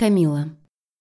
Камила.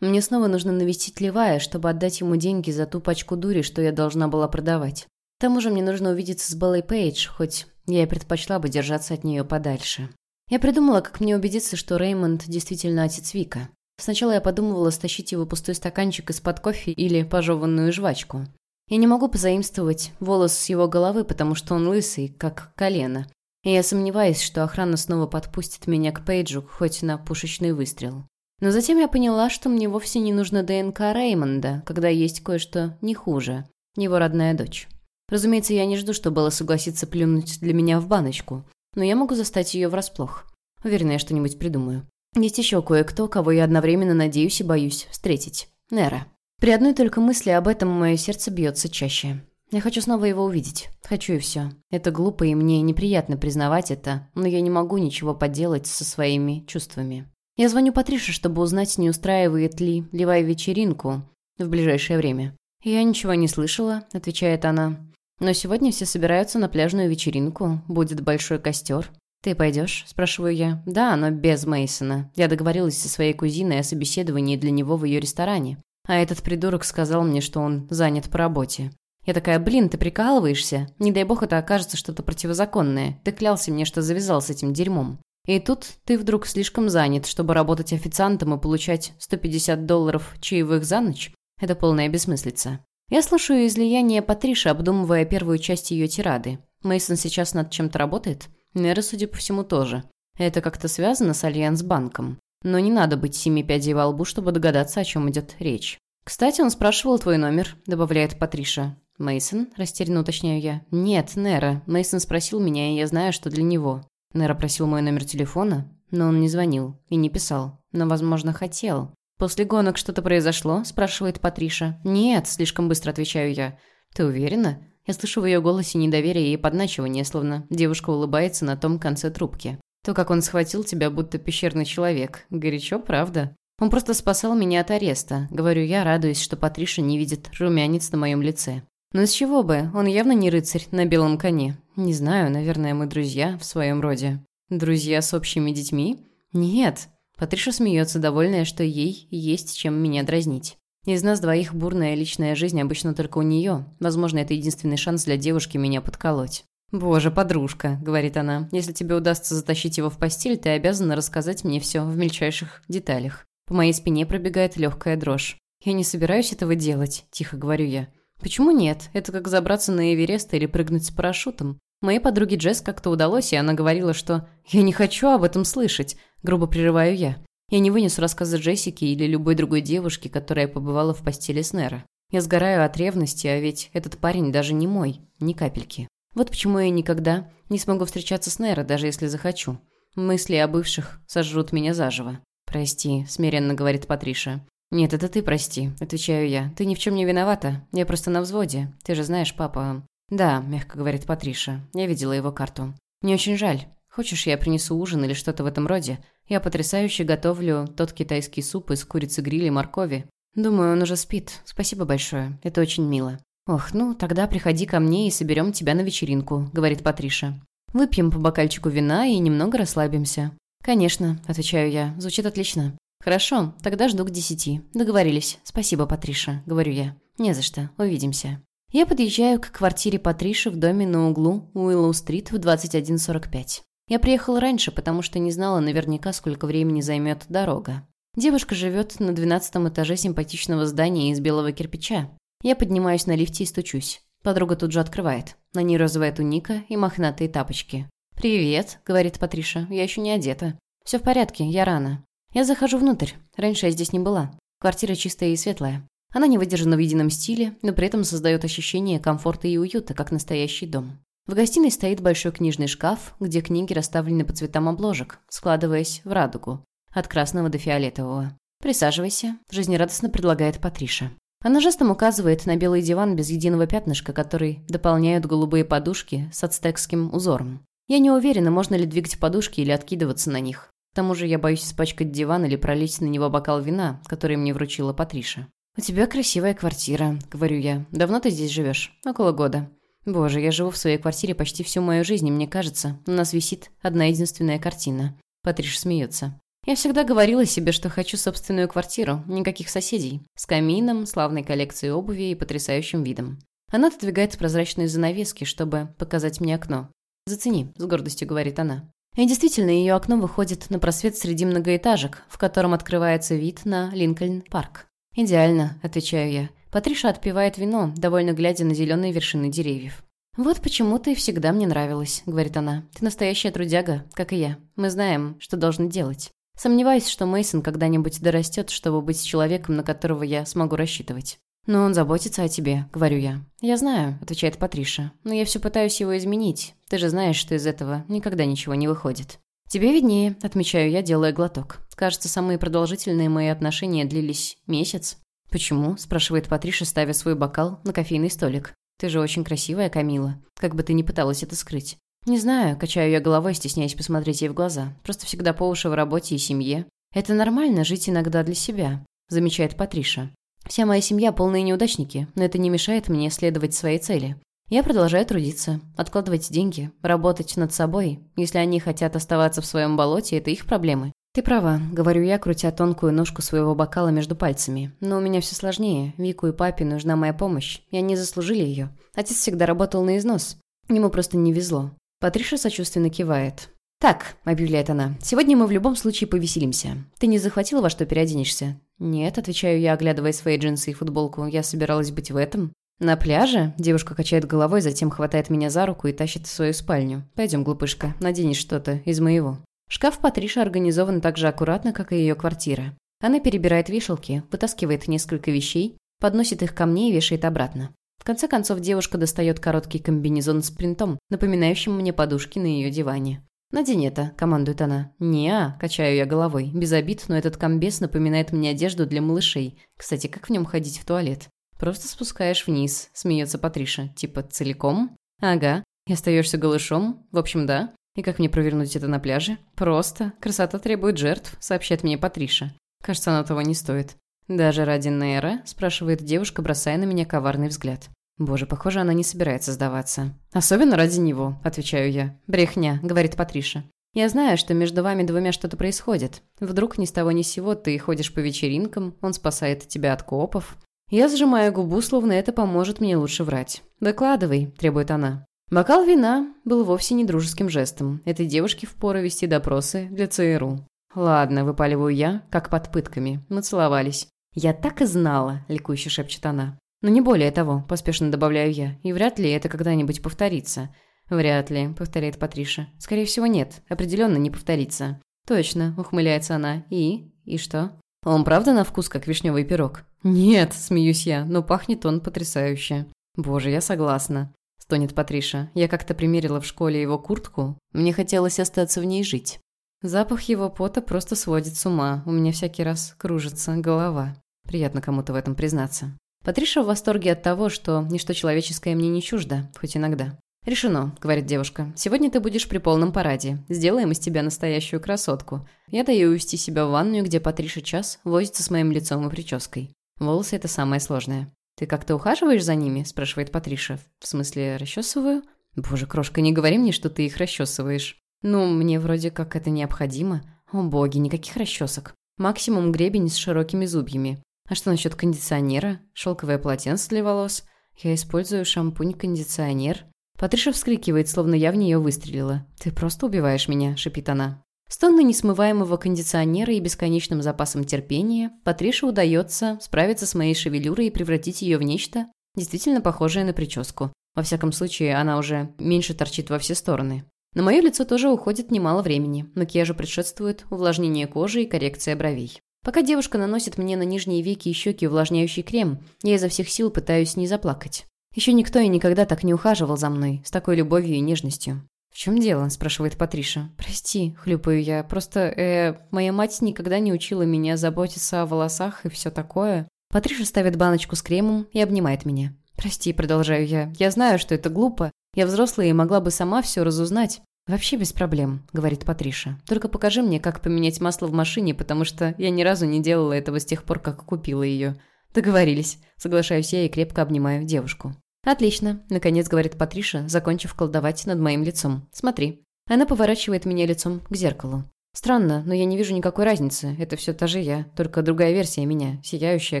Мне снова нужно навестить Левая, чтобы отдать ему деньги за ту пачку дури, что я должна была продавать. К тому же мне нужно увидеться с Беллой Пейдж, хоть я и предпочла бы держаться от нее подальше. Я придумала, как мне убедиться, что Реймонд действительно отец Вика. Сначала я подумывала стащить его пустой стаканчик из-под кофе или пожеванную жвачку. Я не могу позаимствовать волос с его головы, потому что он лысый, как колено. И я сомневаюсь, что охрана снова подпустит меня к Пейджу хоть на пушечный выстрел. Но затем я поняла, что мне вовсе не нужно ДНК Реймонда, когда есть кое-что не хуже. Его родная дочь. Разумеется, я не жду, что Белла согласится плюнуть для меня в баночку. Но я могу застать ее врасплох. Уверена, я что-нибудь придумаю. Есть еще кое-кто, кого я одновременно надеюсь и боюсь встретить. Нера. При одной только мысли об этом мое сердце бьется чаще. Я хочу снова его увидеть. Хочу и все. Это глупо, и мне неприятно признавать это, но я не могу ничего поделать со своими чувствами. Я звоню Патрише, чтобы узнать, не устраивает ли Левай вечеринку в ближайшее время. «Я ничего не слышала», — отвечает она. «Но сегодня все собираются на пляжную вечеринку. Будет большой костер. «Ты пойдешь?» – спрашиваю я. «Да, но без Мейсона. Я договорилась со своей кузиной о собеседовании для него в ее ресторане. А этот придурок сказал мне, что он занят по работе. Я такая, блин, ты прикалываешься? Не дай бог это окажется что-то противозаконное. Ты клялся мне, что завязал с этим дерьмом. И тут ты вдруг слишком занят, чтобы работать официантом и получать 150 долларов чаевых за ночь? Это полная бессмыслица. Я слушаю излияние Патриши, обдумывая первую часть ее тирады. Мейсон сейчас над чем-то работает? Нера, судя по всему, тоже. Это как-то связано с Альянс-банком. Но не надо быть семи пядей во лбу, чтобы догадаться, о чем идет речь. «Кстати, он спрашивал твой номер», — добавляет Патриша. Мейсон, растерянно уточняю я. «Нет, Нера. Мейсон спросил меня, и я знаю, что для него». Нера просил мой номер телефона, но он не звонил и не писал. Но, возможно, хотел. «После гонок что-то произошло?» – спрашивает Патриша. «Нет», – слишком быстро отвечаю я. «Ты уверена?» Я слышу в ее голосе недоверие и подначивание, словно девушка улыбается на том конце трубки. То, как он схватил тебя, будто пещерный человек. Горячо, правда? Он просто спасал меня от ареста. Говорю я, радуясь, что Патриша не видит румянец на моем лице. Но с чего бы? Он явно не рыцарь на белом коне. Не знаю, наверное, мы друзья в своем роде. Друзья с общими детьми? Нет. Патриша смеется, довольная, что ей есть чем меня дразнить. Из нас двоих бурная личная жизнь обычно только у нее. Возможно, это единственный шанс для девушки меня подколоть. «Боже, подружка», — говорит она, — «если тебе удастся затащить его в постель, ты обязана рассказать мне все в мельчайших деталях». По моей спине пробегает легкая дрожь. «Я не собираюсь этого делать», — тихо говорю я. «Почему нет? Это как забраться на Эверест или прыгнуть с парашютом. Моей подруге Джесс как-то удалось, и она говорила, что «я не хочу об этом слышать», — грубо прерываю я. Я не вынесу рассказа Джессики или любой другой девушки, которая побывала в постели с Нера. Я сгораю от ревности, а ведь этот парень даже не мой, ни капельки. Вот почему я никогда не смогу встречаться с Нера, даже если захочу. Мысли о бывших сожрут меня заживо. «Прости», — смиренно говорит Патриша. «Нет, это ты прости», — отвечаю я. «Ты ни в чем не виновата. Я просто на взводе. Ты же знаешь, папа...» «Да», — мягко говорит Патриша. «Я видела его карту. Мне очень жаль. Хочешь, я принесу ужин или что-то в этом роде? Я потрясающе готовлю тот китайский суп из курицы гриль и моркови. Думаю, он уже спит. Спасибо большое. Это очень мило. Ох, ну, тогда приходи ко мне и соберем тебя на вечеринку, говорит Патриша. Выпьем по бокальчику вина и немного расслабимся. Конечно, отвечаю я. Звучит отлично. Хорошо, тогда жду к десяти. Договорились. Спасибо, Патриша, говорю я. Не за что. Увидимся. Я подъезжаю к квартире Патриши в доме на углу Уиллоу-стрит в 21.45. Я приехала раньше, потому что не знала наверняка, сколько времени займет дорога. Девушка живет на двенадцатом этаже симпатичного здания из белого кирпича. Я поднимаюсь на лифте и стучусь. Подруга тут же открывает. На ней розовая туника и мохнатые тапочки. «Привет», — говорит Патриша, — «я еще не одета». «Все в порядке, я рано». Я захожу внутрь. Раньше я здесь не была. Квартира чистая и светлая. Она не выдержана в едином стиле, но при этом создает ощущение комфорта и уюта, как настоящий дом. В гостиной стоит большой книжный шкаф, где книги расставлены по цветам обложек, складываясь в радугу, от красного до фиолетового. «Присаживайся», – жизнерадостно предлагает Патриша. Она жестом указывает на белый диван без единого пятнышка, который дополняют голубые подушки с ацтекским узором. Я не уверена, можно ли двигать подушки или откидываться на них. К тому же я боюсь испачкать диван или пролить на него бокал вина, который мне вручила Патриша. «У тебя красивая квартира», — говорю я. «Давно ты здесь живешь?» «Около года». Боже, я живу в своей квартире почти всю мою жизнь, мне кажется, у нас висит одна единственная картина. Патриш смеется. Я всегда говорила себе, что хочу собственную квартиру, никаких соседей, с камином, славной коллекцией обуви и потрясающим видом. Она отодвигает прозрачные занавески, чтобы показать мне окно. «Зацени», — с гордостью говорит она. И действительно, ее окно выходит на просвет среди многоэтажек, в котором открывается вид на Линкольн-парк. «Идеально», — отвечаю я. Патриша отпивает вино, довольно глядя на зеленые вершины деревьев. «Вот почему ты всегда мне нравилась», — говорит она. «Ты настоящая трудяга, как и я. Мы знаем, что должны делать. Сомневаюсь, что Мейсон когда-нибудь дорастет, чтобы быть человеком, на которого я смогу рассчитывать. «Но он заботится о тебе», — говорю я. «Я знаю», — отвечает Патриша. «Но я все пытаюсь его изменить. Ты же знаешь, что из этого никогда ничего не выходит». «Тебе виднее», — отмечаю я, делая глоток. «Кажется, самые продолжительные мои отношения длились месяц». «Почему?» — спрашивает Патриша, ставя свой бокал на кофейный столик. «Ты же очень красивая, Камила. Как бы ты ни пыталась это скрыть». «Не знаю», — качаю я головой, стесняясь посмотреть ей в глаза. «Просто всегда по уши в работе и семье. Это нормально жить иногда для себя», — замечает Патриша. «Вся моя семья полные неудачники, но это не мешает мне следовать своей цели. Я продолжаю трудиться, откладывать деньги, работать над собой. Если они хотят оставаться в своем болоте, это их проблемы. «Ты права», — говорю я, крутя тонкую ножку своего бокала между пальцами. «Но у меня все сложнее. Вику и папе нужна моя помощь. И они заслужили ее. Отец всегда работал на износ. Ему просто не везло. Патриша сочувственно кивает. «Так», — объявляет она, — «сегодня мы в любом случае повеселимся. Ты не захватила, во что переоденешься?» «Нет», — отвечаю я, оглядывая свои джинсы и футболку. «Я собиралась быть в этом». «На пляже?» — девушка качает головой, затем хватает меня за руку и тащит в свою спальню. «Пойдем, глупышка, наденешь что-то из моего». Шкаф Патриша организован так же аккуратно, как и ее квартира. Она перебирает вешалки, вытаскивает несколько вещей, подносит их ко мне и вешает обратно. В конце концов, девушка достает короткий комбинезон с принтом, напоминающим мне подушки на ее диване. «Надень это», — командует она. «Не-а», — качаю я головой. Без обид, но этот комбез напоминает мне одежду для малышей. Кстати, как в нем ходить в туалет? «Просто спускаешь вниз», — смеется Патриша. «Типа целиком?» «Ага. И остаешься голышом?» «В общем, да. И как мне провернуть это на пляже?» «Просто. Красота требует жертв», — сообщает мне Патриша. Кажется, она того не стоит. «Даже ради Нейра?» – спрашивает девушка, бросая на меня коварный взгляд. «Боже, похоже, она не собирается сдаваться». «Особенно ради него», – отвечаю я. «Брехня», – говорит Патриша. «Я знаю, что между вами двумя что-то происходит. Вдруг ни с того ни с сего ты ходишь по вечеринкам, он спасает тебя от копов». Я сжимаю губу, словно это поможет мне лучше врать. «Докладывай», – требует она. Бокал вина был вовсе не дружеским жестом. Этой девушке впору вести допросы для ЦРУ. «Ладно», – выпаливаю я, как под пытками. Мы целовались. «Я так и знала», – ликующе шепчет она. «Но не более того», – поспешно добавляю я. «И вряд ли это когда-нибудь повторится». «Вряд ли», – повторяет Патриша. «Скорее всего, нет. Определенно не повторится». «Точно», – ухмыляется она. «И? И что?» «Он правда на вкус, как вишневый пирог?» «Нет», – смеюсь я, но пахнет он потрясающе. «Боже, я согласна», – стонет Патриша. «Я как-то примерила в школе его куртку. Мне хотелось остаться в ней жить». Запах его пота просто сводит с ума. У меня всякий раз кружится голова. Приятно кому-то в этом признаться. Патриша в восторге от того, что ничто человеческое мне не чуждо, хоть иногда. «Решено», — говорит девушка. «Сегодня ты будешь при полном параде. Сделаем из тебя настоящую красотку. Я даю увести себя в ванную, где Патриша час возится с моим лицом и прической. Волосы — это самое сложное». «Ты как-то ухаживаешь за ними?» — спрашивает Патриша. «В смысле, расчесываю?» «Боже, крошка, не говори мне, что ты их расчесываешь». «Ну, мне вроде как это необходимо. О боги, никаких расчесок. Максимум гребень с широкими зубьями. А что насчет кондиционера? Шелковое полотенце для волос? Я использую шампунь-кондиционер». Патриша вскрикивает, словно я в нее выстрелила. «Ты просто убиваешь меня», — шипит она. С тонной несмываемого кондиционера и бесконечным запасом терпения Патрише удается справиться с моей шевелюрой и превратить ее в нечто, действительно похожее на прическу. Во всяком случае, она уже меньше торчит во все стороны. На мое лицо тоже уходит немало времени. Макияжу предшествует увлажнение кожи и коррекция бровей. Пока девушка наносит мне на нижние веки и щеки увлажняющий крем, я изо всех сил пытаюсь не заплакать. Еще никто и никогда так не ухаживал за мной, с такой любовью и нежностью. «В чем дело?» – спрашивает Патриша. «Прости», – хлюпаю я. «Просто, э, моя мать никогда не учила меня заботиться о волосах и все такое». Патриша ставит баночку с кремом и обнимает меня. «Прости», – продолжаю я. «Я знаю, что это глупо, я взрослая и могла бы сама все разузнать. «Вообще без проблем», — говорит Патриша. «Только покажи мне, как поменять масло в машине, потому что я ни разу не делала этого с тех пор, как купила ее». «Договорились», — соглашаюсь я и крепко обнимаю девушку. «Отлично», — наконец говорит Патриша, закончив колдовать над моим лицом. «Смотри». Она поворачивает меня лицом к зеркалу. Странно, но я не вижу никакой разницы. Это все та же я, только другая версия меня, сияющая,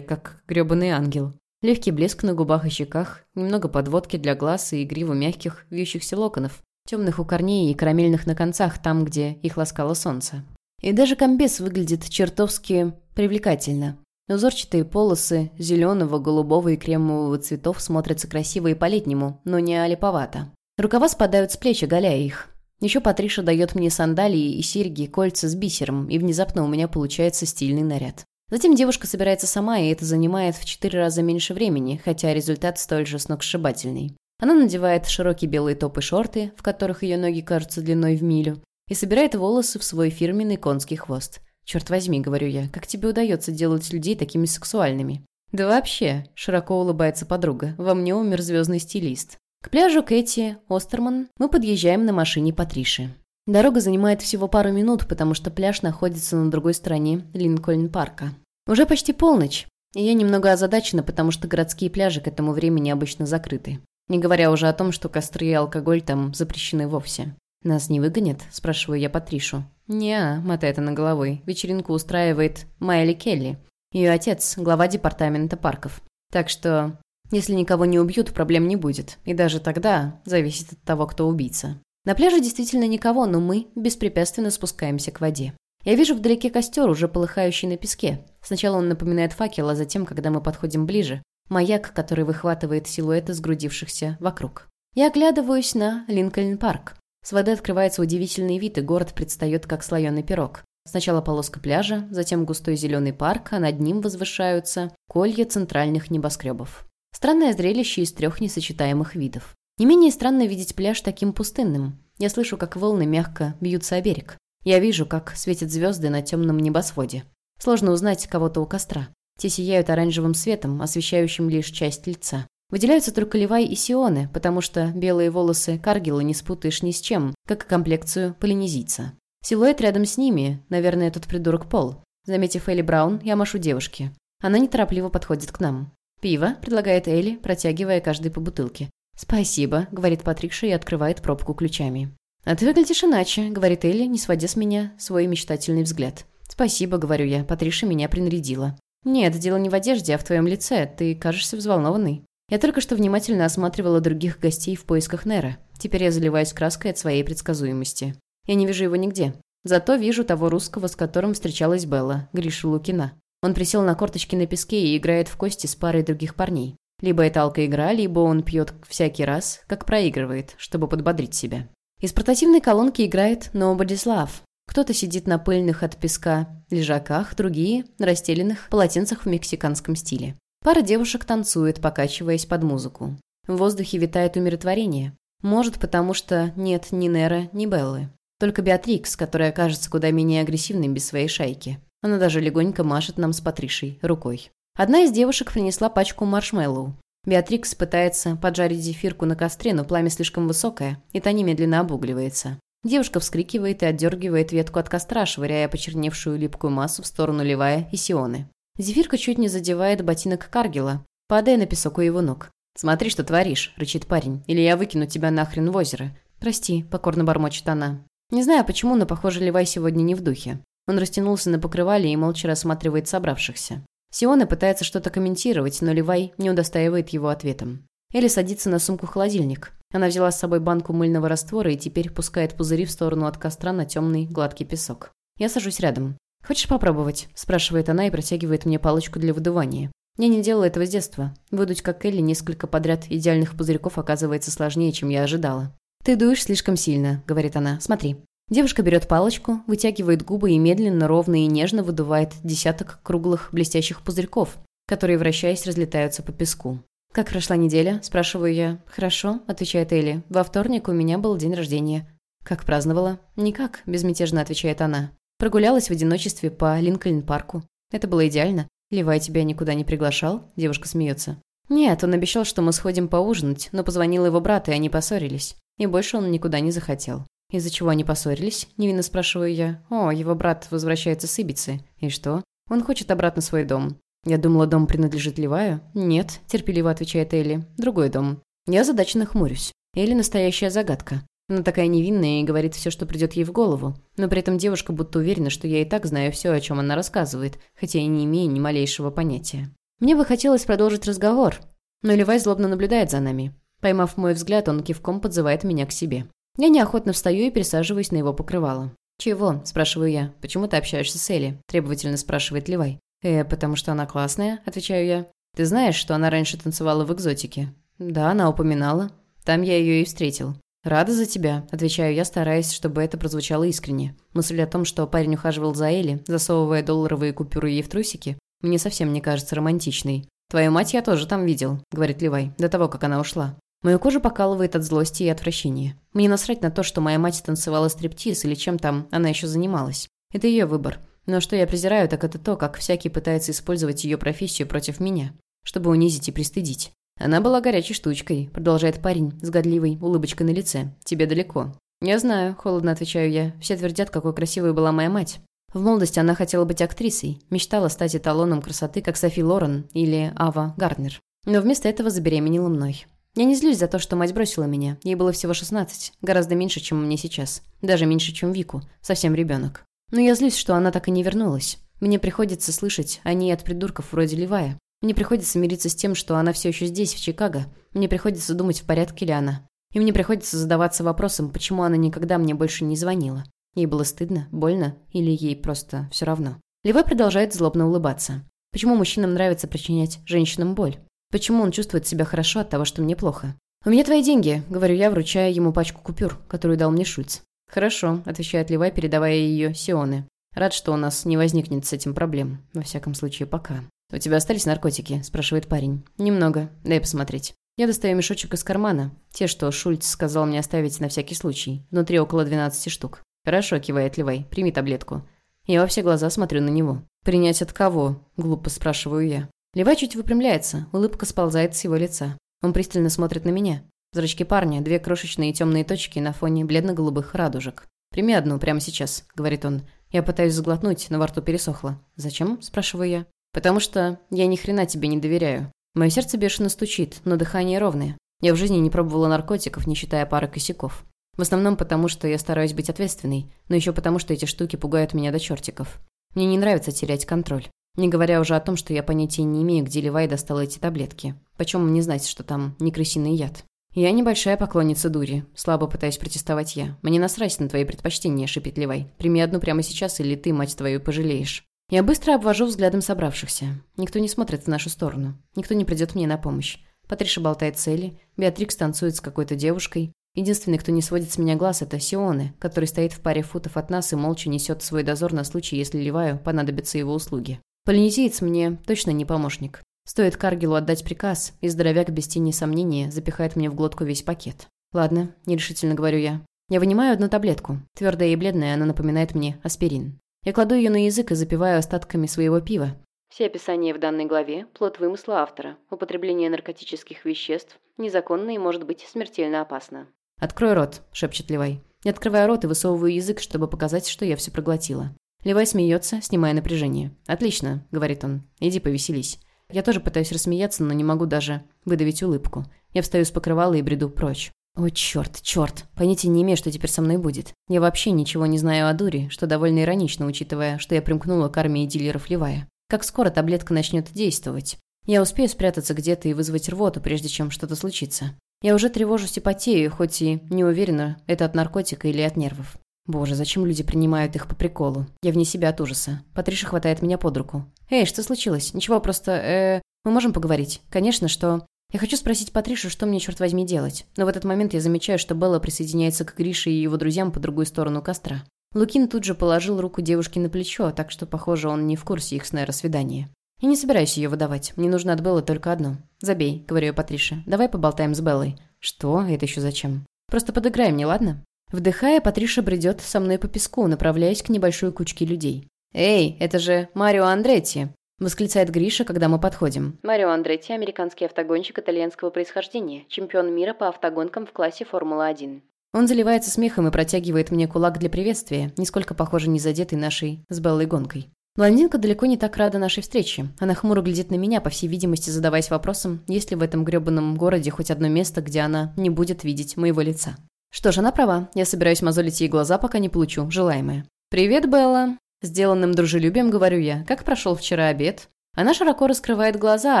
как грёбаный ангел. Легкий блеск на губах и щеках, немного подводки для глаз и игриво мягких, вьющихся локонов, темных у корней и карамельных на концах, там, где их ласкало солнце. И даже комбез выглядит чертовски привлекательно. Узорчатые полосы зеленого, голубого и кремового цветов смотрятся красиво и по-летнему, но не олиповато. Рукава спадают с плеч, оголяя их. Еще Патриша дает мне сандалии и серьги, кольца с бисером, и внезапно у меня получается стильный наряд. Затем девушка собирается сама, и это занимает в четыре раза меньше времени, хотя результат столь же сногсшибательный. Она надевает широкие белые топы и шорты, в которых ее ноги кажутся длиной в милю, и собирает волосы в свой фирменный конский хвост. «Черт возьми», — говорю я, — «как тебе удается делать людей такими сексуальными?» «Да вообще», — широко улыбается подруга, — «во мне умер звездный стилист». К пляжу Кэти Остерман мы подъезжаем на машине Патриши. Дорога занимает всего пару минут, потому что пляж находится на другой стороне Линкольн-парка. Уже почти полночь, и я немного озадачена, потому что городские пляжи к этому времени обычно закрыты. Не говоря уже о том, что костры и алкоголь там запрещены вовсе. «Нас не выгонят?» – спрашиваю я Патришу. «Не-а», мотает она головой. Вечеринку устраивает Майли Келли. Ее отец – глава департамента парков. Так что если никого не убьют, проблем не будет. И даже тогда зависит от того, кто убийца. На пляже действительно никого, но мы беспрепятственно спускаемся к воде. Я вижу вдалеке костер, уже полыхающий на песке. Сначала он напоминает факел, а затем, когда мы подходим ближе, маяк, который выхватывает силуэты сгрудившихся вокруг. Я оглядываюсь на Линкольн-парк. С воды открывается удивительный вид, и город предстает как слоеный пирог. Сначала полоска пляжа, затем густой зеленый парк, а над ним возвышаются колья центральных небоскребов. Странное зрелище из трех несочетаемых видов. Не менее странно видеть пляж таким пустынным. Я слышу, как волны мягко бьются о берег. Я вижу, как светят звезды на темном небосводе. Сложно узнать кого-то у костра. Те сияют оранжевым светом, освещающим лишь часть лица. Выделяются только Левай и Сионы, потому что белые волосы Каргила не спутаешь ни с чем, как и комплекцию полинезийца. Силуэт рядом с ними, наверное, тот придурок Пол. Заметив Элли Браун, я машу девушке. Она неторопливо подходит к нам. «Пиво», — предлагает Элли, протягивая каждый по бутылке. «Спасибо», — говорит Патрикша и открывает пробку ключами. «А ты выглядишь иначе», — говорит Элли, не сводя с меня свой мечтательный взгляд. «Спасибо», — говорю я, Патриша меня принарядила. «Нет, дело не в одежде, а в твоем лице. Ты кажешься взволнованной». Я только что внимательно осматривала других гостей в поисках Нера. Теперь я заливаюсь краской от своей предсказуемости. Я не вижу его нигде. Зато вижу того русского, с которым встречалась Белла, Гришу Лукина. Он присел на корточки на песке и играет в кости с парой других парней. Либо это алкоигра, либо он пьет всякий раз, как проигрывает, чтобы подбодрить себя. Из портативной колонки играет Nobody's Love. Кто-то сидит на пыльных от песка лежаках, другие – на расстеленных полотенцах в мексиканском стиле. Пара девушек танцует, покачиваясь под музыку. В воздухе витает умиротворение. Может, потому что нет ни Нера, ни Беллы. Только Беатрикс, которая кажется куда менее агрессивной без своей шайки. Она даже легонько машет нам с Патришей рукой. Одна из девушек принесла пачку маршмеллоу. Беатрикс пытается поджарить зефирку на костре, но пламя слишком высокое, и та немедленно обугливается. Девушка вскрикивает и отдергивает ветку от костра, швыряя почерневшую липкую массу в сторону Левая и Сионы. Зефирка чуть не задевает ботинок Каргила, падая на песок у его ног. «Смотри, что творишь», — рычит парень, — «или я выкину тебя нахрен в озеро». «Прости», — покорно бормочет она. Не знаю почему, но, похоже, Левай сегодня не в духе. Он растянулся на покрывале и молча рассматривает собравшихся. Сиона пытается что-то комментировать, но Левай не удостаивает его ответом. Элли садится на сумку-холодильник. Она взяла с собой банку мыльного раствора и теперь пускает пузыри в сторону от костра на темный гладкий песок. Я сажусь рядом. «Хочешь попробовать?» – спрашивает она и протягивает мне палочку для выдувания. Я не делала этого с детства. Выдуть, как Элли, несколько подряд идеальных пузырьков оказывается сложнее, чем я ожидала. «Ты дуешь слишком сильно», – говорит она. «Смотри». Девушка берет палочку, вытягивает губы и медленно, ровно и нежно выдувает десяток круглых блестящих пузырьков, которые, вращаясь, разлетаются по песку. «Как прошла неделя?» – спрашиваю я. «Хорошо», – отвечает Элли. «Во вторник у меня был день рождения». «Как праздновала?» «Никак», – безмятежно отвечает она. «Прогулялась в одиночестве по Линкольн-парку. Это было идеально. Левай тебя никуда не приглашал?» – девушка смеется. «Нет, он обещал, что мы сходим поужинать, но позвонил его брат, и они поссорились. И больше он никуда не захотел. «Из-за чего они поссорились?» – невинно спрашиваю я. «О, его брат возвращается с Ибицы. И что?» «Он хочет обратно свой дом». «Я думала, дом принадлежит Леваю?» «Нет», – терпеливо отвечает Элли. «Другой дом». Я задачно хмурюсь. Элли – настоящая загадка. Она такая невинная и говорит все, что придет ей в голову. Но при этом девушка будто уверена, что я и так знаю все, о чем она рассказывает, хотя и не имею ни малейшего понятия. Мне бы хотелось продолжить разговор, но Левай злобно наблюдает за нами. Поймав мой взгляд, он кивком подзывает меня к себе. Я неохотно встаю и пересаживаюсь на его покрывало. «Чего?» – спрашиваю я. «Почему ты общаешься с Элли?» – требовательно спрашивает Левай. «Э, потому что она классная», – отвечаю я. «Ты знаешь, что она раньше танцевала в экзотике?» «Да, она упоминала. Там я ее и встретил». «Рада за тебя», – отвечаю я, стараясь, чтобы это прозвучало искренне. Мысль о том, что парень ухаживал за Элли, засовывая долларовые купюры ей в трусики, мне совсем не кажется романтичной. «Твою мать я тоже там видел», – говорит Левай, до того, как она ушла. Мою кожу покалывает от злости и отвращения. Мне насрать на то, что моя мать танцевала стриптиз или чем там она еще занималась. Это ее выбор. Но что я презираю, так это то, как всякий пытается использовать ее профессию против меня, чтобы унизить и пристыдить. Она была горячей штучкой, продолжает парень с годливой улыбочкой на лице. Тебе далеко. Я знаю, холодно отвечаю я. Все твердят, какой красивой была моя мать. В молодости она хотела быть актрисой, мечтала стать эталоном красоты, как Софи Лорен или Ава Гарднер. Но вместо этого забеременела мной. Я не злюсь за то, что мать бросила меня. Ей было всего 16, гораздо меньше, чем мне сейчас. Даже меньше, чем Вику. Совсем ребенок. Но я злюсь, что она так и не вернулась. Мне приходится слышать о ней от придурков вроде Левая. Мне приходится мириться с тем, что она все еще здесь, в Чикаго. Мне приходится думать, в порядке ли она. И мне приходится задаваться вопросом, почему она никогда мне больше не звонила. Ей было стыдно, больно или ей просто все равно. Левой продолжает злобно улыбаться. Почему мужчинам нравится причинять женщинам боль? Почему он чувствует себя хорошо от того, что мне плохо? «У меня твои деньги», — говорю я, вручая ему пачку купюр, которую дал мне Шульц. «Хорошо», — отвечает Левай, передавая ее Сионы. «Рад, что у нас не возникнет с этим проблем. Во всяком случае, пока». «У тебя остались наркотики?» – спрашивает парень. «Немного. Дай посмотреть». Я достаю мешочек из кармана. Те, что Шульц сказал мне оставить на всякий случай. Внутри около 12 штук. «Хорошо», – кивает Левай. «Прими таблетку». Я во все глаза смотрю на него. «Принять от кого?» – глупо спрашиваю я. Левай чуть выпрямляется, улыбка сползает с его лица. Он пристально смотрит на меня. Зрачки парня, две крошечные темные точки на фоне бледно-голубых радужек. «Прими одну прямо сейчас», — говорит он. Я пытаюсь заглотнуть, но во рту пересохло. «Зачем?» – спрашиваю я. «Потому что я ни хрена тебе не доверяю. Мое сердце бешено стучит, но дыхание ровное. Я в жизни не пробовала наркотиков, не считая пары косяков. В основном потому, что я стараюсь быть ответственной, но еще потому, что эти штуки пугают меня до чертиков. Мне не нравится терять контроль. Не говоря уже о том, что я понятия не имею, где Левай достал эти таблетки. Почему мне знать, что там не крысиный яд? «Я небольшая поклонница дури», – слабо пытаюсь протестовать я. «Мне насрать на твои предпочтения», – шипит Левай. «Прими одну прямо сейчас, или ты, мать твою, пожалеешь». Я быстро обвожу взглядом собравшихся. Никто не смотрит в нашу сторону. Никто не придет мне на помощь. Патриша болтает Элли, Беатрикс танцует с какой-то девушкой. Единственный, кто не сводит с меня глаз, это Сионе, который стоит в паре футов от нас и молча несет свой дозор на случай, если Леваю понадобятся его услуги. Полинезиец мне точно не помощник. Стоит Каргилу отдать приказ, и здоровяк без тени сомнения запихает мне в глотку весь пакет. «Ладно», – нерешительно говорю я. Я вынимаю одну таблетку. Твердая и бледная, она напоминает мне аспирин. Я кладу ее на язык и запиваю остатками своего пива. Все описания в данной главе – плод вымысла автора. Употребление наркотических веществ незаконно и может быть смертельно опасно. «Открой рот», – шепчет Левай. Я открываю рот и высовываю язык, чтобы показать, что я все проглотила. Левай смеется, снимая напряжение. «Отлично», — говорит он. «Иди повеселись». Я тоже пытаюсь рассмеяться, но не могу даже выдавить улыбку. Я встаю с покрывала и бреду прочь. О, черт, черт. Понятия не имею, что теперь со мной будет. Я вообще ничего не знаю о дуре, что довольно иронично, учитывая, что я примкнула к армии дилеров Левая. Как скоро таблетка начнет действовать? Я успею спрятаться где-то и вызвать рвоту, прежде чем что-то случится. Я уже тревожусь и потею, хоть и не уверена, это от наркотика или от нервов. Боже, зачем люди принимают их по приколу? Я вне себя от ужаса. Патриша хватает меня под руку. «Эй, что случилось? Ничего, просто... э Мы можем поговорить? Конечно, что...» Я хочу спросить Патришу, что мне, черт возьми, делать. Но в этот момент я замечаю, что Белла присоединяется к Грише и его друзьям по другую сторону костра. Лукин тут же положил руку девушке на плечо, так что, похоже, он не в курсе их с Нейро свидания. Я не собираюсь ее выдавать. Мне нужно от Беллы только одно. «Забей», — говорю я Патрише. «Давай поболтаем с Беллой». «Что? Это еще зачем?» «Просто подыграй мне, ладно?» Вдыхая, Патриша бредет со мной по песку, направляясь к небольшой кучке людей. «Эй, это же Марио Андретти!» – восклицает Гриша, когда мы подходим. Марио Андретти – американский автогонщик итальянского происхождения, чемпион мира по автогонкам в классе Формула-1. Он заливается смехом и протягивает мне кулак для приветствия, нисколько похоже не задетый нашей с Беллой гонкой. Блондинка далеко не так рада нашей встрече. Она хмуро глядит на меня, по всей видимости, задаваясь вопросом, есть ли в этом грёбаном городе хоть одно место, где она не будет видеть моего лица. Что ж, она права. Я собираюсь мозолить ей глаза, пока не получу желаемое. «Привет, Белла!» Сделанным дружелюбием говорю я. «Как прошел вчера обед?» Она широко раскрывает глаза,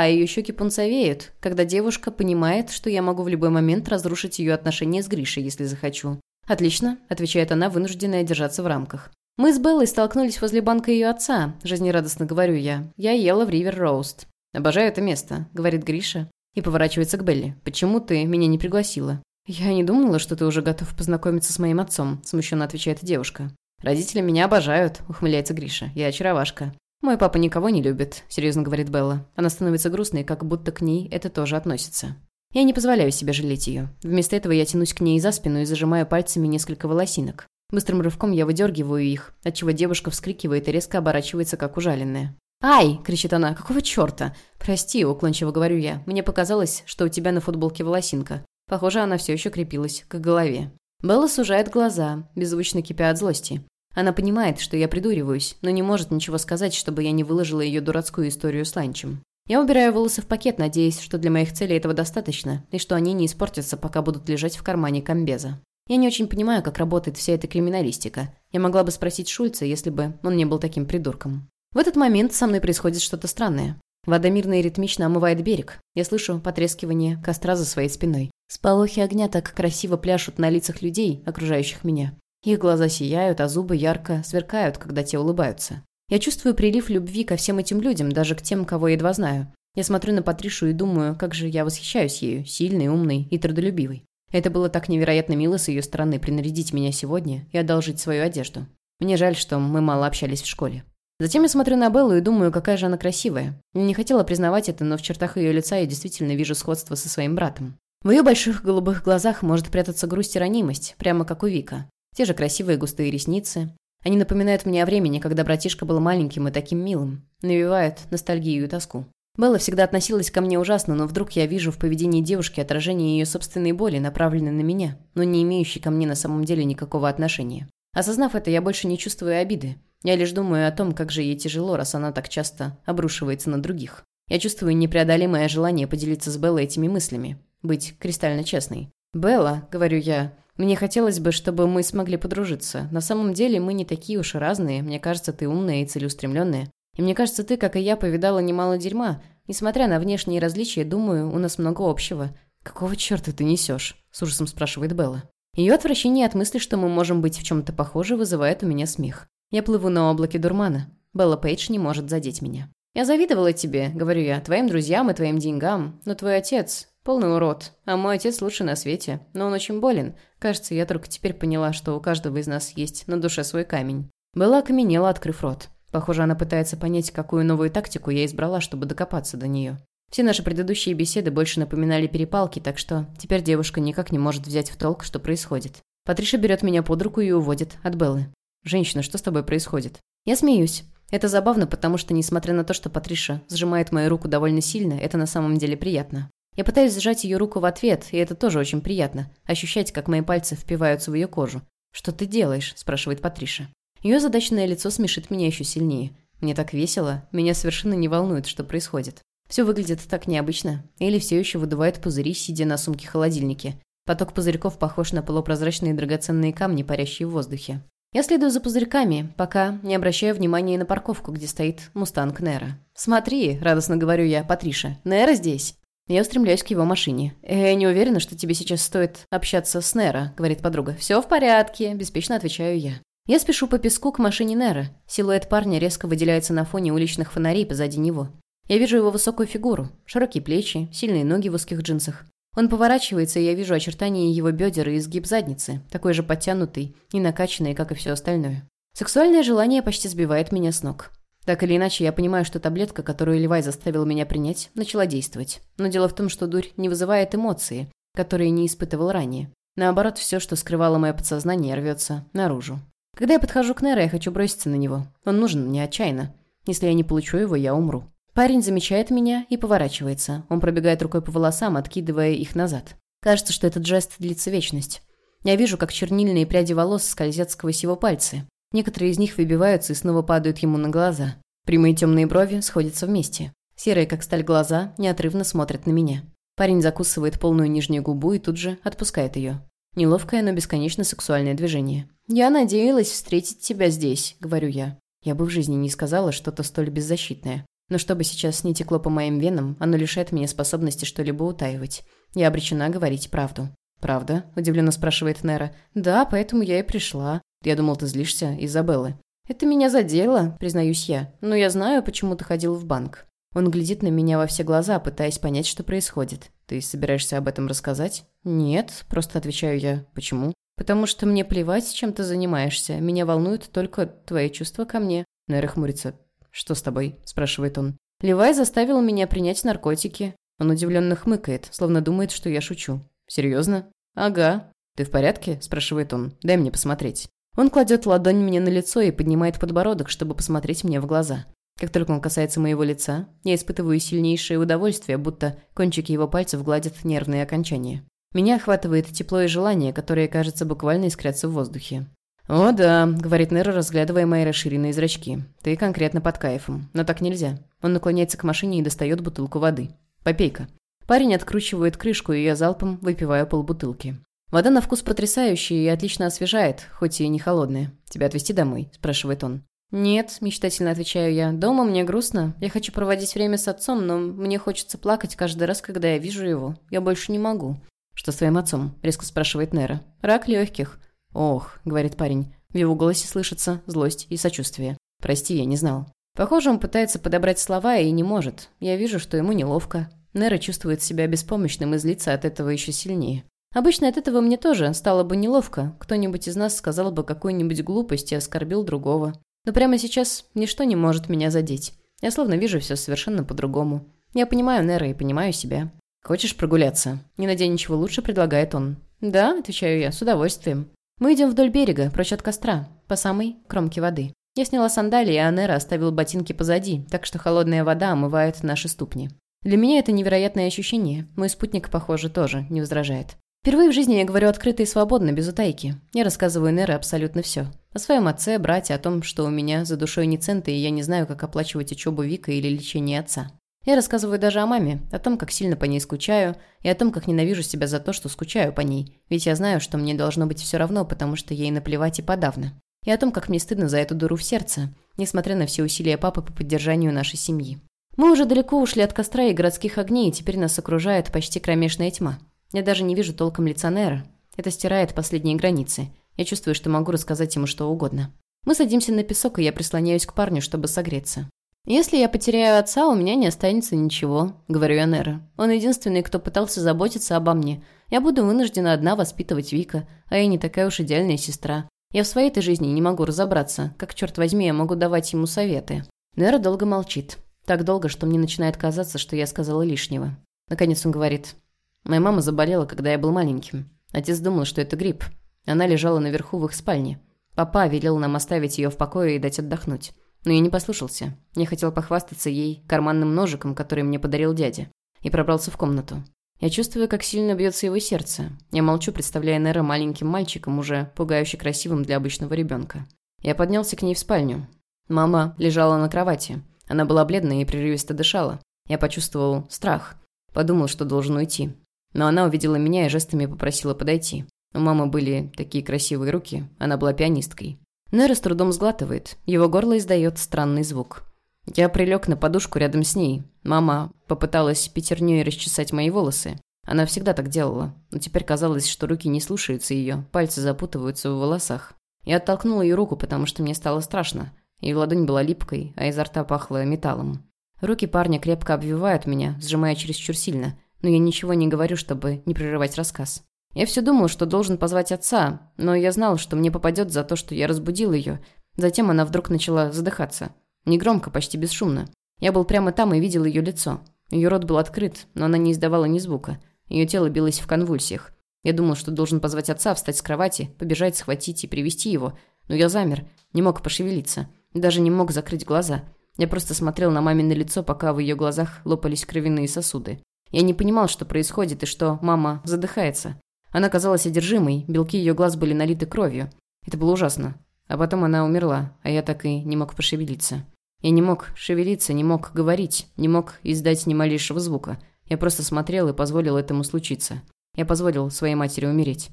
а ее щеки пунцовеют, когда девушка понимает, что я могу в любой момент разрушить ее отношения с Гришей, если захочу. «Отлично», — отвечает она, вынужденная держаться в рамках. «Мы с Беллой столкнулись возле банка ее отца», — жизнерадостно говорю я. «Я ела в Ривер Роуст». «Обожаю это место», — говорит Гриша и поворачивается к Белли. «Почему ты меня не пригласила?» «Я не думала, что ты уже готов познакомиться с моим отцом», — смущенно отвечает девушка. «Родители меня обожают», — ухмыляется Гриша. «Я очаровашка». «Мой папа никого не любит», — серьезно говорит Белла. Она становится грустной, как будто к ней это тоже относится. Я не позволяю себе жалеть ее. Вместо этого я тянусь к ней за спину и зажимаю пальцами несколько волосинок. Быстрым рывком я выдергиваю их, отчего девушка вскрикивает и резко оборачивается, как ужаленная. «Ай!» – кричит она. «Какого черта?» «Прости», – уклончиво говорю я. «Мне показалось, что у тебя на футболке волосинка». Похоже, она все еще крепилась к голове. Белла сужает глаза, беззвучно кипя от злости. Она понимает, что я придуриваюсь, но не может ничего сказать, чтобы я не выложила ее дурацкую историю с ланчем. Я убираю волосы в пакет, надеясь, что для моих целей этого достаточно, и что они не испортятся, пока будут лежать в кармане комбеза. Я не очень понимаю, как работает вся эта криминалистика. Я могла бы спросить Шульца, если бы он не был таким придурком. В этот момент со мной происходит что-то странное. Вода мирно и ритмично омывает берег. Я слышу потрескивание костра за своей спиной. Сполохи огня так красиво пляшут на лицах людей, окружающих меня. Их глаза сияют, а зубы ярко сверкают, когда те улыбаются. Я чувствую прилив любви ко всем этим людям, даже к тем, кого едва знаю. Я смотрю на Патришу и думаю, как же я восхищаюсь ею, сильной, умной и трудолюбивой. Это было так невероятно мило с ее стороны принарядить меня сегодня и одолжить свою одежду. Мне жаль, что мы мало общались в школе. Затем я смотрю на Беллу и думаю, какая же она красивая. Я не хотела признавать это, но в чертах ее лица я действительно вижу сходство со своим братом. В ее больших голубых глазах может прятаться грусть и ранимость, прямо как у Вика. Те же красивые густые ресницы. Они напоминают мне о времени, когда братишка был маленьким и таким милым. Навевают ностальгию и тоску. Белла всегда относилась ко мне ужасно, но вдруг я вижу в поведении девушки отражение ее собственной боли, направленной на меня, но не имеющей ко мне на самом деле никакого отношения. Осознав это, я больше не чувствую обиды. Я лишь думаю о том, как же ей тяжело, раз она так часто обрушивается на других. Я чувствую непреодолимое желание поделиться с Беллой этими мыслями. Быть кристально честной. «Белла», — говорю я, мне хотелось бы, чтобы мы смогли подружиться. На самом деле мы не такие уж и разные. Мне кажется, ты умная и целеустремленная. И мне кажется, ты, как и я, повидала немало дерьма. Несмотря на внешние различия, думаю, у нас много общего. «Какого черта ты несешь?» – с ужасом спрашивает Белла. Ее отвращение от мысли, что мы можем быть в чем-то похожи, вызывает у меня смех. Я плыву на облаке дурмана. Белла Пейдж не может задеть меня. «Я завидовала тебе», — говорю я, — «твоим друзьям и твоим деньгам. Но твой отец, Полный урод. А мой отец лучше на свете. Но он очень болен. Кажется, я только теперь поняла, что у каждого из нас есть на душе свой камень. Белла окаменела, открыв рот. Похоже, она пытается понять, какую новую тактику я избрала, чтобы докопаться до нее. Все наши предыдущие беседы больше напоминали перепалки, так что теперь девушка никак не может взять в толк, что происходит. Патриша берет меня под руку и уводит от Беллы. «Женщина, что с тобой происходит?» Я смеюсь. Это забавно, потому что, несмотря на то, что Патриша сжимает мою руку довольно сильно, это на самом деле приятно. Я пытаюсь сжать ее руку в ответ, и это тоже очень приятно. Ощущать, как мои пальцы впиваются в ее кожу. «Что ты делаешь?» – спрашивает Патриша. Ее задачное лицо смешит меня еще сильнее. Мне так весело, меня совершенно не волнует, что происходит. Все выглядит так необычно. Или все еще выдувает пузыри, сидя на сумке-холодильнике. Поток пузырьков похож на полупрозрачные драгоценные камни, парящие в воздухе. Я следую за пузырьками, пока не обращаю внимания на парковку, где стоит мустанг Нера. «Смотри», — радостно говорю я, Патриша, — «Нера здесь». Я устремляюсь к его машине. «Я не уверена, что тебе сейчас стоит общаться с Нера», — говорит подруга. «Все в порядке», — беспечно отвечаю я. Я спешу по песку к машине Нера. Силуэт парня резко выделяется на фоне уличных фонарей позади него. Я вижу его высокую фигуру, широкие плечи, сильные ноги в узких джинсах. Он поворачивается, и я вижу очертания его бедер и изгиб задницы, такой же подтянутый и накачанный, как и все остальное. Сексуальное желание почти сбивает меня с ног. Так или иначе, я понимаю, что таблетка, которую Левай заставил меня принять, начала действовать. Но дело в том, что дурь не вызывает эмоции, которые не испытывал ранее. Наоборот, все, что скрывало мое подсознание, рвется наружу. Когда я подхожу к Неро, я хочу броситься на него. Он нужен мне отчаянно. Если я не получу его, я умру. Парень замечает меня и поворачивается. Он пробегает рукой по волосам, откидывая их назад. Кажется, что этот жест длится вечность. Я вижу, как чернильные пряди волос скользят сквозь его пальцы. Некоторые из них выбиваются и снова падают ему на глаза. Прямые темные брови сходятся вместе. Серые, как сталь, глаза неотрывно смотрят на меня. Парень закусывает полную нижнюю губу и тут же отпускает ее. Неловкое, но бесконечно сексуальное движение. «Я надеялась встретить тебя здесь», — говорю я. Я бы в жизни не сказала что-то столь беззащитное. Но чтобы сейчас не текло по моим венам, оно лишает меня способности что-либо утаивать. Я обречена говорить правду. «Правда?» – удивленно спрашивает Нера. «Да, поэтому я и пришла. Я думал, ты злишься, Изабеллы». «Это меня задело», – признаюсь я. «Но я знаю, почему ты ходил в банк». Он глядит на меня во все глаза, пытаясь понять, что происходит. «Ты собираешься об этом рассказать?» «Нет», – просто отвечаю я. «Почему?» «Потому что мне плевать, чем ты занимаешься. Меня волнуют только твои чувства ко мне». Нейра хмурится. «Что с тобой?» – спрашивает он. «Левай заставил меня принять наркотики». Он удивленно хмыкает, словно думает, что я шучу. «Серьезно?» «Ага». «Ты в порядке?» – спрашивает он. «Дай мне посмотреть». Он кладет ладонь мне на лицо и поднимает подбородок, чтобы посмотреть мне в глаза. Как только он касается моего лица, я испытываю сильнейшее удовольствие, будто кончики его пальцев гладят нервные окончания. Меня охватывает тепло и желание, которые, кажется, буквально искрятся в воздухе. «О да», — говорит Нер, разглядывая мои расширенные зрачки. «Ты конкретно под кайфом. Но так нельзя». Он наклоняется к машине и достает бутылку воды. «Попей-ка». Парень откручивает крышку, и я залпом выпиваю полбутылки. Вода на вкус потрясающая и отлично освежает, хоть и не холодная. «Тебя отвезти домой?» – спрашивает он. «Нет», – мечтательно отвечаю я. «Дома мне грустно. Я хочу проводить время с отцом, но мне хочется плакать каждый раз, когда я вижу его. Я больше не могу». «Что с твоим отцом?» – резко спрашивает Нера. «Рак легких». «Ох», – говорит парень. В его голосе слышится злость и сочувствие. «Прости, я не знал». Похоже, он пытается подобрать слова и не может. Я вижу, что ему неловко. Нера чувствует себя беспомощным и злится от этого еще сильнее. Обычно от этого мне тоже стало бы неловко. Кто-нибудь из нас сказал бы какую-нибудь глупость и оскорбил другого. Но прямо сейчас ничто не может меня задеть. Я словно вижу все совершенно по-другому. Я понимаю Нера и понимаю себя. «Хочешь прогуляться?» Не найдя ничего лучше, предлагает он. «Да», — отвечаю я, — «с удовольствием». Мы идем вдоль берега, прочь от костра, по самой кромке воды. Я сняла сандалии, а Нера оставил ботинки позади, так что холодная вода омывает наши ступни. Для меня это невероятное ощущение. Мой спутник, похоже, тоже не возражает. Впервые в жизни я говорю открыто и свободно, без утайки. Я рассказываю Нере абсолютно все. О своем отце, брате, о том, что у меня за душой не центы, и я не знаю, как оплачивать учебу Вика или лечение отца. Я рассказываю даже о маме, о том, как сильно по ней скучаю, и о том, как ненавижу себя за то, что скучаю по ней. Ведь я знаю, что мне должно быть все равно, потому что ей наплевать и подавно. И о том, как мне стыдно за эту дуру в сердце, несмотря на все усилия папы по поддержанию нашей семьи. Мы уже далеко ушли от костра и городских огней, и теперь нас окружает почти кромешная тьма. Я даже не вижу толком лица Нера. Это стирает последние границы. Я чувствую, что могу рассказать ему что угодно. Мы садимся на песок, и я прислоняюсь к парню, чтобы согреться. «Если я потеряю отца, у меня не останется ничего», — говорю я Нера. «Он единственный, кто пытался заботиться обо мне. Я буду вынуждена одна воспитывать Вика, а я не такая уж идеальная сестра. Я в своей-то жизни не могу разобраться, как, черт возьми, я могу давать ему советы». Нера долго молчит. Так долго, что мне начинает казаться, что я сказала лишнего. Наконец он говорит. «Моя мама заболела, когда я был маленьким. Отец думал, что это грипп. Она лежала наверху в их спальне. Папа велел нам оставить ее в покое и дать отдохнуть. Но я не послушался. Я хотел похвастаться ей карманным ножиком, который мне подарил дядя. И пробрался в комнату. Я чувствую, как сильно бьется его сердце. Я молчу, представляя Нера маленьким мальчиком, уже пугающе красивым для обычного ребенка. Я поднялся к ней в спальню. Мама лежала на кровати. Она была бледная и прерывисто дышала. Я почувствовал страх. Подумал, что должен уйти. Но она увидела меня и жестами попросила подойти. У мамы были такие красивые руки. Она была пианисткой. Нера с трудом сглатывает. Его горло издает странный звук. Я прилег на подушку рядом с ней. Мама попыталась пятерней расчесать мои волосы. Она всегда так делала, но теперь казалось, что руки не слушаются ее, пальцы запутываются в волосах. Я оттолкнул ее руку, потому что мне стало страшно. Ее ладонь была липкой, а изо рта пахло металлом. Руки парня крепко обвивают меня, сжимая чересчур сильно, но я ничего не говорю, чтобы не прерывать рассказ. Я все думал, что должен позвать отца, но я знал, что мне попадет за то, что я разбудил ее. Затем она вдруг начала задыхаться. Негромко, почти бесшумно. Я был прямо там и видел ее лицо. Ее рот был открыт, но она не издавала ни звука. Ее тело билось в конвульсиях. Я думал, что должен позвать отца, встать с кровати, побежать, схватить и привести его. Но я замер, не мог пошевелиться. Даже не мог закрыть глаза. Я просто смотрел на мамино лицо, пока в ее глазах лопались кровяные сосуды. Я не понимал, что происходит и что мама задыхается. Она казалась одержимой, белки ее глаз были налиты кровью. Это было ужасно. А потом она умерла, а я так и не мог пошевелиться. Я не мог шевелиться, не мог говорить, не мог издать ни малейшего звука. Я просто смотрел и позволил этому случиться. Я позволил своей матери умереть.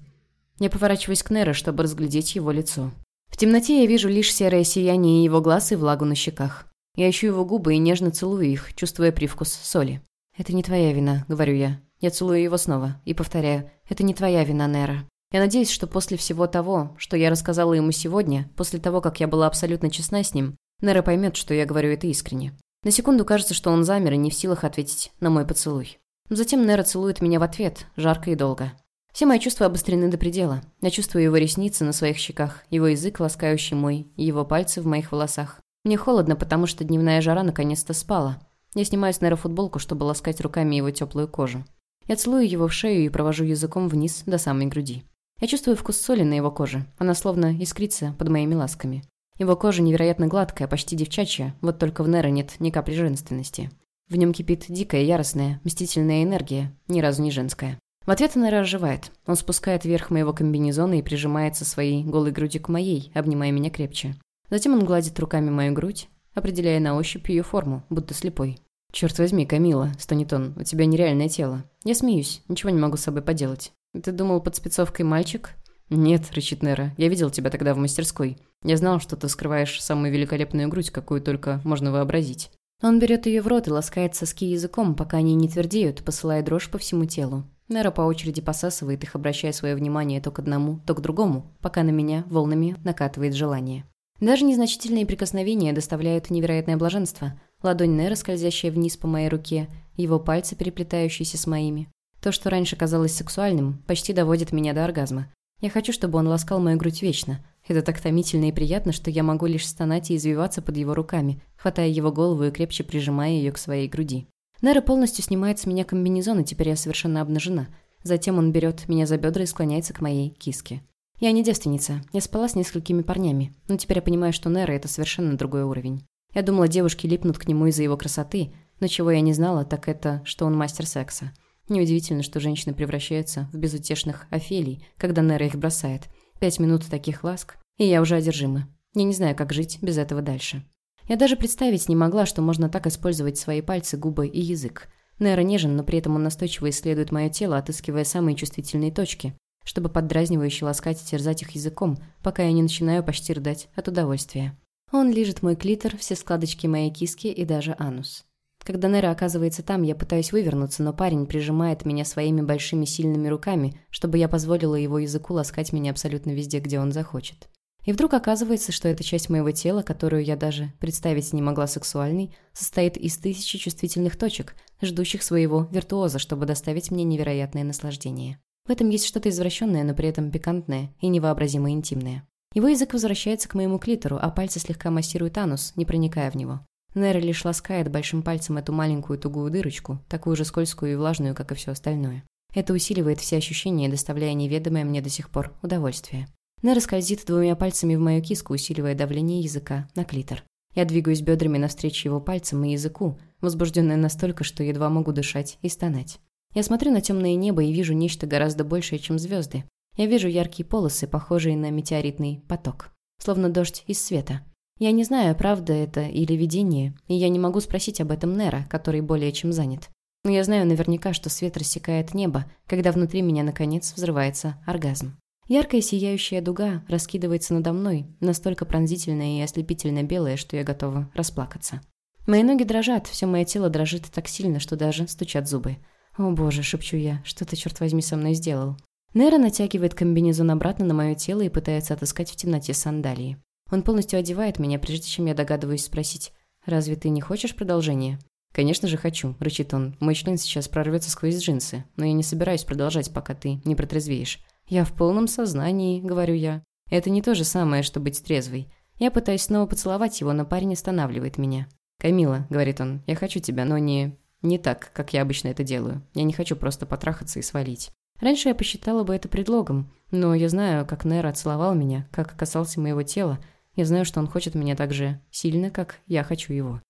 Я поворачиваюсь к Неро, чтобы разглядеть его лицо. В темноте я вижу лишь серое сияние его глаз и влагу на щеках. Я ищу его губы и нежно целую их, чувствуя привкус соли. «Это не твоя вина», — говорю я. Я целую его снова и повторяю. «Это не твоя вина, Нера». Я надеюсь, что после всего того, что я рассказала ему сегодня, после того, как я была абсолютно честна с ним, Нера поймет, что я говорю это искренне. На секунду кажется, что он замер и не в силах ответить на мой поцелуй. Затем Нера целует меня в ответ, жарко и долго. Все мои чувства обострены до предела. Я чувствую его ресницы на своих щеках, его язык, ласкающий мой, и его пальцы в моих волосах. Мне холодно, потому что дневная жара наконец-то спала. Я снимаю с Нера футболку, чтобы ласкать руками его теплую кожу. Я целую его в шею и провожу языком вниз до самой груди. Я чувствую вкус соли на его коже. Она словно искрится под моими ласками. Его кожа невероятно гладкая, почти девчачья, вот только в Неро нет ни капли женственности. В нем кипит дикая, яростная, мстительная энергия, ни разу не женская. В ответ Неро оживает. Он спускает вверх моего комбинезона и прижимается своей голой грудью к моей, обнимая меня крепче. Затем он гладит руками мою грудь, определяя на ощупь ее форму, будто слепой. «Черт возьми, Камила», — стонет он, — «у тебя нереальное тело». Я смеюсь, ничего не могу с собой поделать. «Ты думал, под спецовкой мальчик?» «Нет», — рычит Нера, — «я видел тебя тогда в мастерской. Я знал, что ты скрываешь самую великолепную грудь, какую только можно вообразить». Он берет ее в рот и ласкает соски языком, пока они не твердеют, посылая дрожь по всему телу. Нера по очереди посасывает их, обращая свое внимание то к одному, то к другому, пока на меня волнами накатывает желание. Даже незначительные прикосновения доставляют невероятное блаженство. Ладонь Нера, скользящая вниз по моей руке, его пальцы, переплетающиеся с моими. То, что раньше казалось сексуальным, почти доводит меня до оргазма. Я хочу, чтобы он ласкал мою грудь вечно. Это так томительно и приятно, что я могу лишь стонать и извиваться под его руками, хватая его голову и крепче прижимая ее к своей груди. Нера полностью снимает с меня комбинезон, и теперь я совершенно обнажена. Затем он берет меня за бедра и склоняется к моей киске. Я не девственница. Я спала с несколькими парнями. Но теперь я понимаю, что Нера – это совершенно другой уровень. Я думала, девушки липнут к нему из-за его красоты, но чего я не знала, так это, что он мастер секса. Неудивительно, что женщины превращаются в безутешных офелий, когда Нера их бросает. Пять минут таких ласк, и я уже одержима. Я не знаю, как жить без этого дальше. Я даже представить не могла, что можно так использовать свои пальцы, губы и язык. Нера нежен, но при этом он настойчиво исследует мое тело, отыскивая самые чувствительные точки, чтобы поддразнивающе ласкать и терзать их языком, пока я не начинаю почти рыдать от удовольствия. Он лижет мой клитор, все складочки моей киски и даже анус. Когда Нера оказывается там, я пытаюсь вывернуться, но парень прижимает меня своими большими сильными руками, чтобы я позволила его языку ласкать меня абсолютно везде, где он захочет. И вдруг оказывается, что эта часть моего тела, которую я даже представить не могла сексуальной, состоит из тысячи чувствительных точек, ждущих своего виртуоза, чтобы доставить мне невероятное наслаждение. В этом есть что-то извращенное, но при этом пикантное и невообразимо интимное. Его язык возвращается к моему клитору, а пальцы слегка массируют анус, не проникая в него. Нера лишь ласкает большим пальцем эту маленькую тугую дырочку, такую же скользкую и влажную, как и все остальное. Это усиливает все ощущения, доставляя неведомое мне до сих пор удовольствие. Нера скользит двумя пальцами в мою киску, усиливая давление языка на клитор. Я двигаюсь бедрами навстречу его пальцам и языку, возбужденная настолько, что едва могу дышать и стонать. Я смотрю на темное небо и вижу нечто гораздо большее, чем звезды. Я вижу яркие полосы, похожие на метеоритный поток. Словно дождь из света. Я не знаю, правда это или видение, и я не могу спросить об этом Нера, который более чем занят. Но я знаю наверняка, что свет рассекает небо, когда внутри меня, наконец, взрывается оргазм. Яркая сияющая дуга раскидывается надо мной, настолько пронзительная и ослепительно белая, что я готова расплакаться. Мои ноги дрожат, все мое тело дрожит так сильно, что даже стучат зубы. «О боже», — шепчу я, — «что ты, черт возьми, со мной сделал?» Нера натягивает комбинезон обратно на мое тело и пытается отыскать в темноте сандалии. Он полностью одевает меня, прежде чем я догадываюсь спросить, «Разве ты не хочешь продолжения?» «Конечно же хочу», — рычит он. «Мой член сейчас прорвется сквозь джинсы, но я не собираюсь продолжать, пока ты не протрезвеешь». «Я в полном сознании», — говорю я. «Это не то же самое, что быть трезвой. Я пытаюсь снова поцеловать его, но парень останавливает меня. «Камила», — говорит он, — «я хочу тебя, но не... не так, как я обычно это делаю. Я не хочу просто потрахаться и свалить». Раньше я посчитала бы это предлогом, но я знаю, как Нера целовал меня, как касался моего тела, я знаю, что он хочет меня так же сильно, как я хочу его.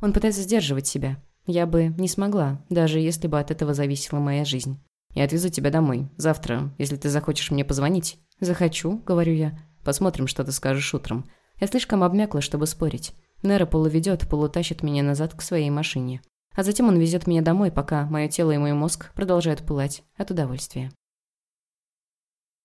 Он пытается сдерживать себя. Я бы не смогла, даже если бы от этого зависела моя жизнь. Я отвезу тебя домой. Завтра, если ты захочешь мне позвонить. Захочу, говорю я. Посмотрим, что ты скажешь утром. Я слишком обмякла, чтобы спорить. Нера полуведет, полутащит меня назад к своей машине. А затем он везет меня домой, пока мое тело и мой мозг продолжают пылать от удовольствия.